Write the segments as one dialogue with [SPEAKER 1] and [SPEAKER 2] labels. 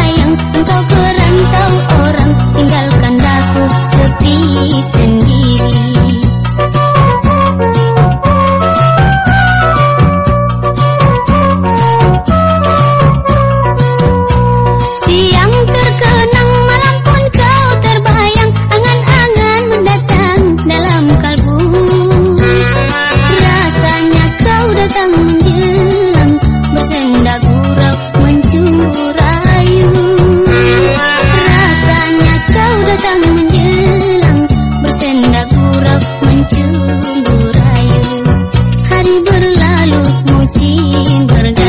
[SPEAKER 1] 太阳走。musim berganti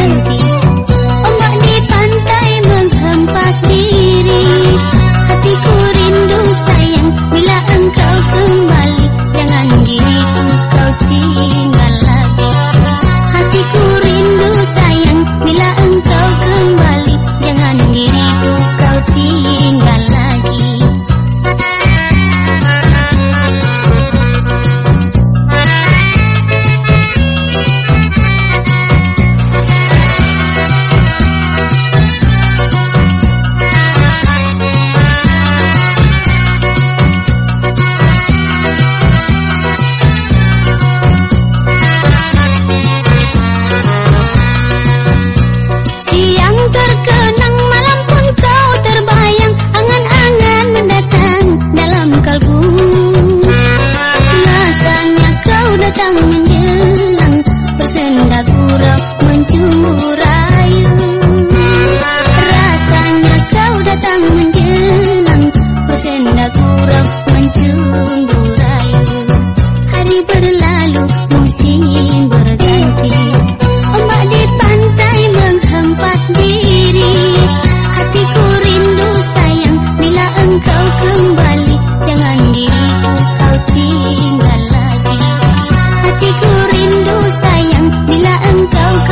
[SPEAKER 1] 想明天。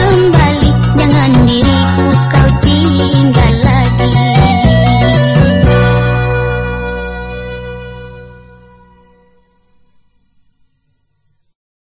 [SPEAKER 1] Kembali. Jangan diriku kau tinggal